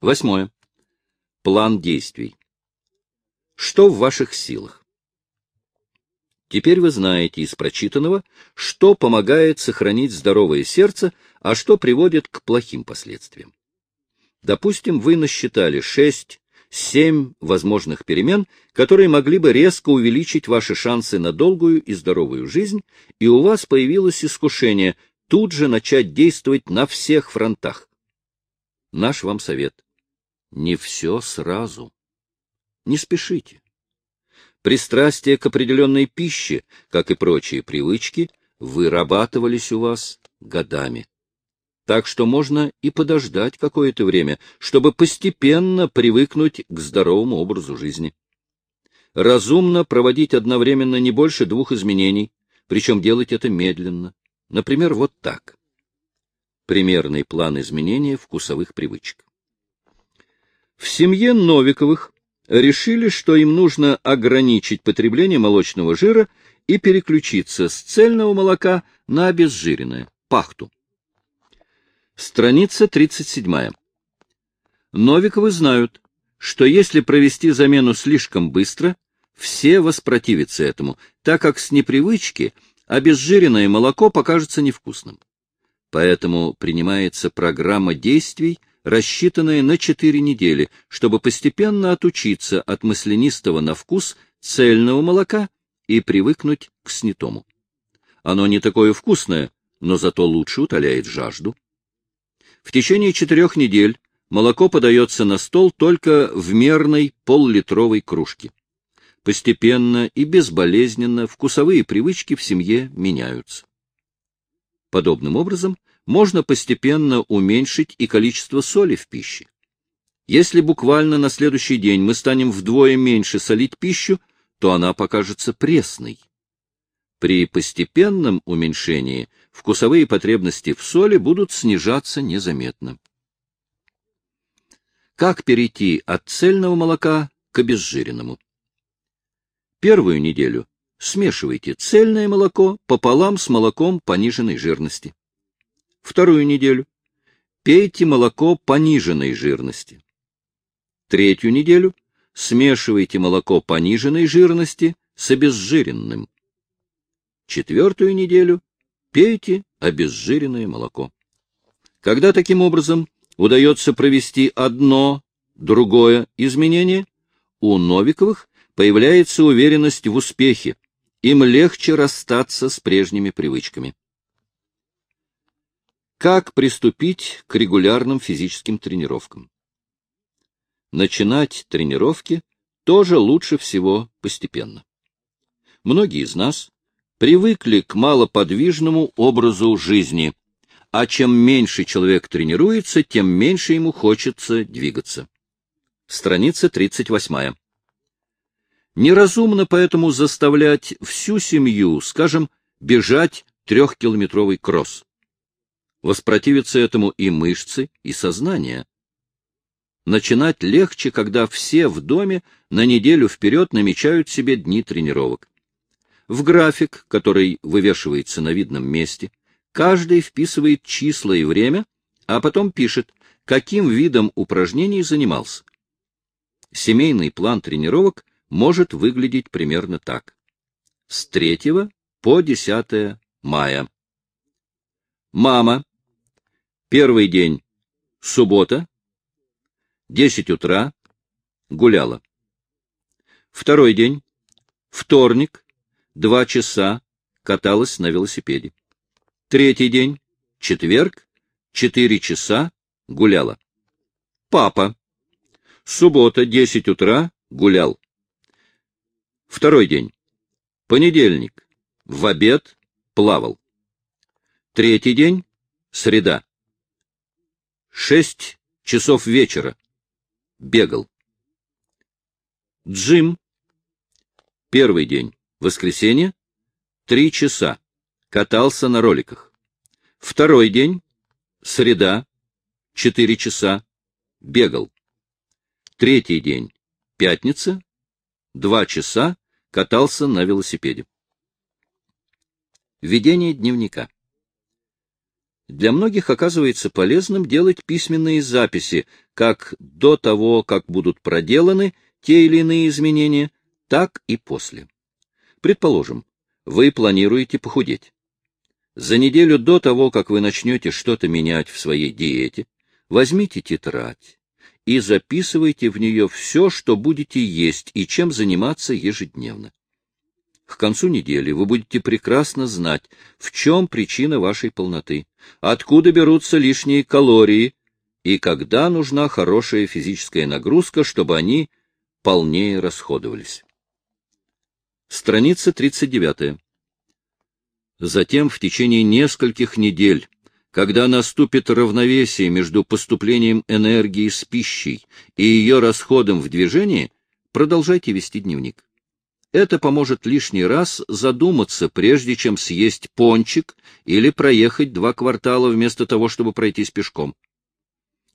Восьмое. План действий. Что в ваших силах? Теперь вы знаете из прочитанного, что помогает сохранить здоровое сердце, а что приводит к плохим последствиям. Допустим, вы насчитали шесть, семь возможных перемен, которые могли бы резко увеличить ваши шансы на долгую и здоровую жизнь, и у вас появилось искушение тут же начать действовать на всех фронтах. Наш вам совет. Не все сразу. Не спешите. Пристрастие к определенной пище, как и прочие привычки, вырабатывались у вас годами. Так что можно и подождать какое-то время, чтобы постепенно привыкнуть к здоровому образу жизни. Разумно проводить одновременно не больше двух изменений, причем делать это медленно. Например, вот так. Примерный план изменения вкусовых привычек. В семье Новиковых решили, что им нужно ограничить потребление молочного жира и переключиться с цельного молока на обезжиренное, пахту. Страница 37. Новиковы знают, что если провести замену слишком быстро, все воспротивятся этому, так как с непривычки обезжиренное молоко покажется невкусным. Поэтому принимается программа действий, рассчитанная на 4 недели, чтобы постепенно отучиться от маслянистого на вкус цельного молока и привыкнуть к снятому. Оно не такое вкусное, но зато лучше утоляет жажду. В течение четырех недель молоко подается на стол только в мерной поллитровой кружке. Постепенно и безболезненно вкусовые привычки в семье меняются. Подобным образом можно постепенно уменьшить и количество соли в пище. Если буквально на следующий день мы станем вдвое меньше солить пищу, то она покажется пресной. При постепенном уменьшении вкусовые потребности в соли будут снижаться незаметно. Как перейти от цельного молока к обезжиренному? Первую неделю смешивайте цельное молоко пополам с молоком пониженной жирности. Вторую неделю пейте молоко пониженной жирности. Третью неделю смешивайте молоко пониженной жирности с обезжиренным. Четвертую неделю пейте обезжиренное молоко. Когда таким образом удается провести одно, другое изменение, у Новиковых появляется уверенность в успехе, им легче расстаться с прежними привычками. Как приступить к регулярным физическим тренировкам? Начинать тренировки тоже лучше всего постепенно. Многие из нас привыкли к малоподвижному образу жизни, а чем меньше человек тренируется, тем меньше ему хочется двигаться. Страница 38. Неразумно поэтому заставлять всю семью, скажем, бежать трехкилометровый кросс. Воспротивятся этому и мышцы, и сознание. Начинать легче, когда все в доме на неделю вперед намечают себе дни тренировок. В график, который вывешивается на видном месте, каждый вписывает числа и время, а потом пишет, каким видом упражнений занимался. Семейный план тренировок может выглядеть примерно так. С 3 по 10 мая. Мама Первый день — суббота, десять утра, гуляла. Второй день — вторник, два часа, каталась на велосипеде. Третий день — четверг, четыре часа, гуляла. Папа. Суббота, десять утра, гулял. Второй день. Понедельник. В обед плавал. Третий день. Среда. Шесть часов вечера. Бегал. Джим. Первый день. Воскресенье. Три часа. Катался на роликах. Второй день. Среда. Четыре часа. Бегал. Третий день. Пятница. Два часа. Катался на велосипеде. Ведение дневника. Для многих оказывается полезным делать письменные записи как до того, как будут проделаны те или иные изменения, так и после. Предположим, вы планируете похудеть. За неделю до того, как вы начнете что-то менять в своей диете, возьмите тетрадь и записывайте в нее все, что будете есть и чем заниматься ежедневно. К концу недели вы будете прекрасно знать, в чем причина вашей полноты, откуда берутся лишние калории и когда нужна хорошая физическая нагрузка, чтобы они полнее расходовались. Страница 39. Затем в течение нескольких недель, когда наступит равновесие между поступлением энергии с пищей и ее расходом в движении, продолжайте вести дневник. Это поможет лишний раз задуматься, прежде чем съесть пончик или проехать два квартала вместо того, чтобы пройтись пешком.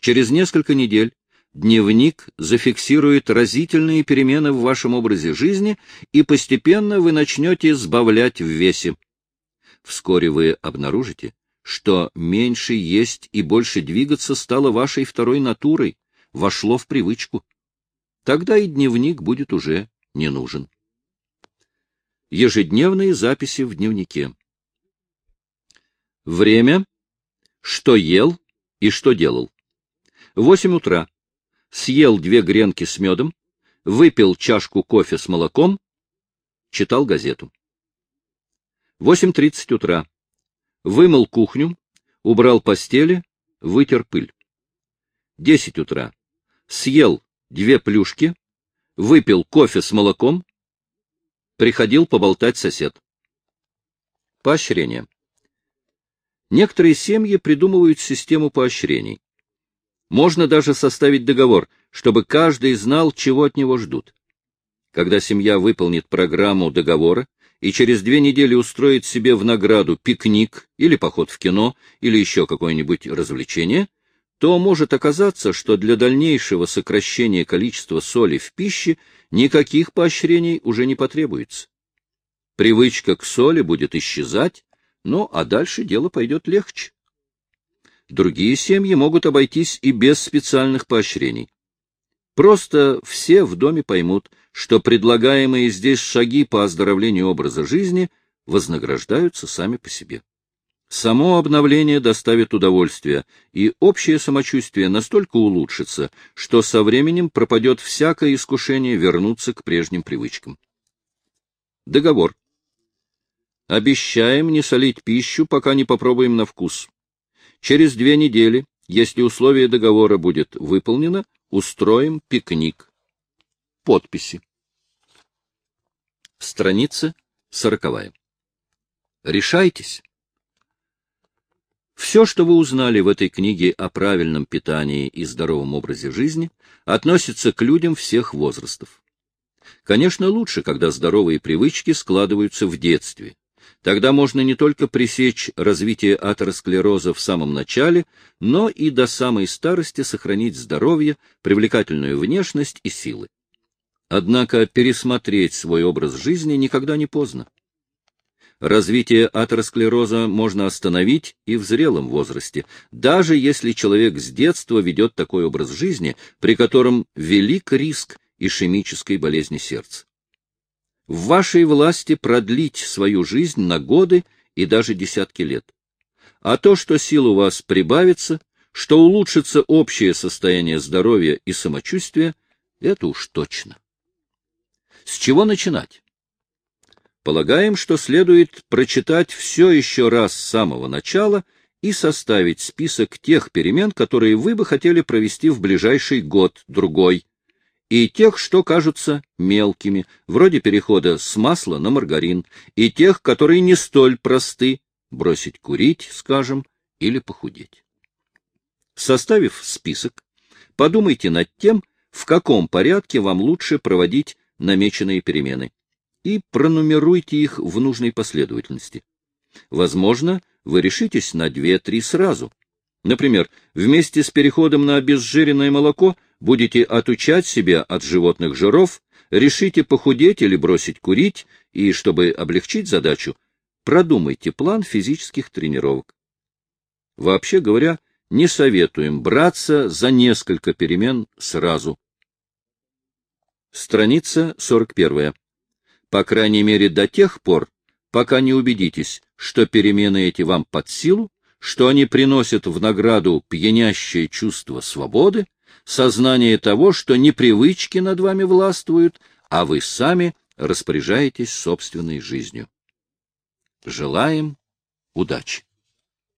Через несколько недель дневник зафиксирует разительные перемены в вашем образе жизни, и постепенно вы начнете сбавлять в весе. Вскоре вы обнаружите, что меньше есть и больше двигаться стало вашей второй натурой, вошло в привычку. Тогда и дневник будет уже не нужен. Ежедневные записи в дневнике. Время. Что ел и что делал. Восемь утра. Съел две гренки с медом, выпил чашку кофе с молоком, читал газету. Восемь тридцать утра. Вымыл кухню, убрал постели, вытер пыль. Десять утра. Съел две плюшки, выпил кофе с молоком, Приходил поболтать сосед. Поощрение. Некоторые семьи придумывают систему поощрений. Можно даже составить договор, чтобы каждый знал, чего от него ждут. Когда семья выполнит программу договора и через две недели устроит себе в награду пикник или поход в кино или еще какое-нибудь развлечение, то может оказаться, что для дальнейшего сокращения количества соли в пище никаких поощрений уже не потребуется. Привычка к соли будет исчезать, ну а дальше дело пойдет легче. Другие семьи могут обойтись и без специальных поощрений. Просто все в доме поймут, что предлагаемые здесь шаги по оздоровлению образа жизни вознаграждаются сами по себе. Само обновление доставит удовольствие, и общее самочувствие настолько улучшится, что со временем пропадет всякое искушение вернуться к прежним привычкам. Договор. Обещаем не солить пищу, пока не попробуем на вкус. Через две недели, если условие договора будет выполнено, устроим пикник. Подписи. Страница сороковая. Решайтесь. Все, что вы узнали в этой книге о правильном питании и здоровом образе жизни, относится к людям всех возрастов. Конечно, лучше, когда здоровые привычки складываются в детстве. Тогда можно не только пресечь развитие атеросклероза в самом начале, но и до самой старости сохранить здоровье, привлекательную внешность и силы. Однако пересмотреть свой образ жизни никогда не поздно. Развитие атеросклероза можно остановить и в зрелом возрасте, даже если человек с детства ведет такой образ жизни, при котором велик риск ишемической болезни сердца. В вашей власти продлить свою жизнь на годы и даже десятки лет. А то, что сил у вас прибавится, что улучшится общее состояние здоровья и самочувствия, это уж точно. С чего начинать? Полагаем, что следует прочитать все еще раз с самого начала и составить список тех перемен, которые вы бы хотели провести в ближайший год-другой, и тех, что кажутся мелкими, вроде перехода с масла на маргарин, и тех, которые не столь просты, бросить курить, скажем, или похудеть. Составив список, подумайте над тем, в каком порядке вам лучше проводить намеченные перемены и пронумеруйте их в нужной последовательности. Возможно, вы решитесь на две-три сразу. Например, вместе с переходом на обезжиренное молоко будете отучать себя от животных жиров, решите похудеть или бросить курить, и, чтобы облегчить задачу, продумайте план физических тренировок. Вообще говоря, не советуем браться за несколько перемен сразу. Страница 41. По крайней мере до тех пор, пока не убедитесь, что перемены эти вам под силу, что они приносят в награду пьянящее чувство свободы, сознание того, что не привычки над вами властвуют, а вы сами распоряжаетесь собственной жизнью. Желаем удачи!